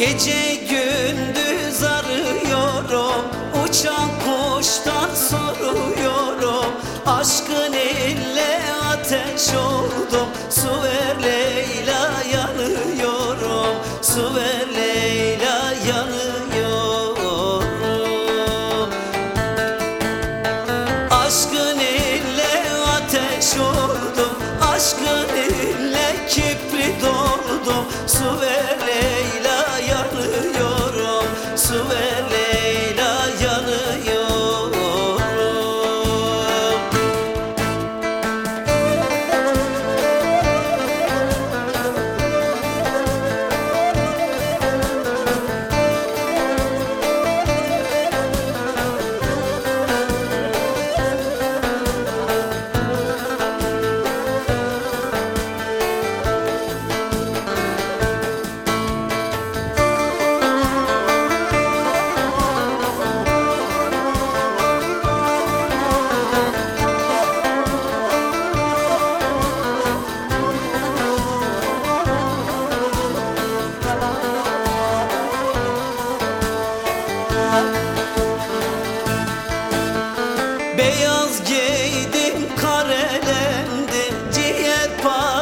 Gece gündüz arıyorum Uçan kuştan soruyorum. Aşkın ile ateş oldum Su ver Leyla yanıyorum Su ver Leyla apart.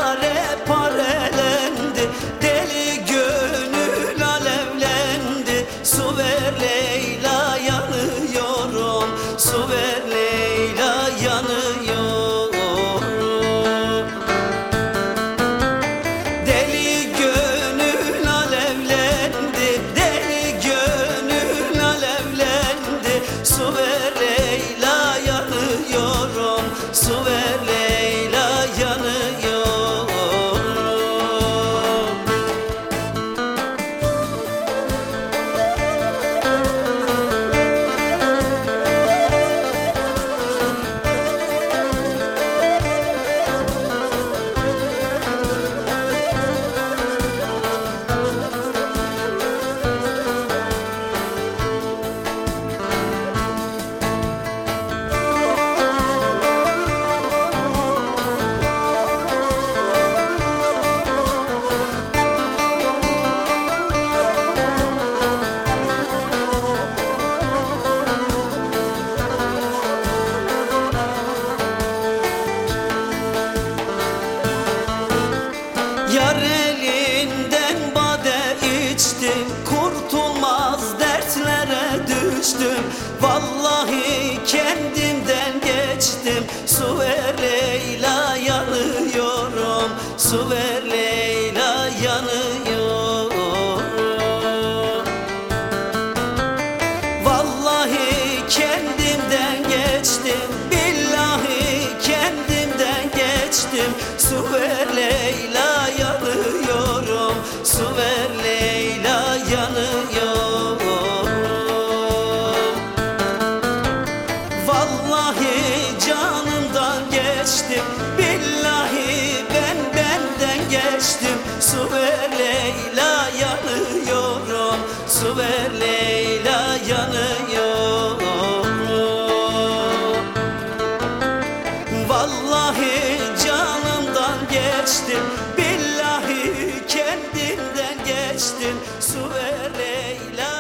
Leyla yanıyorum. Su ver Leyla yanıyorum. Vallahi kendimden geçtim. Billahi kendimden geçtim. Su ver Leyla geçtin. Billahi kendinden geçtin. Su ver Leyla.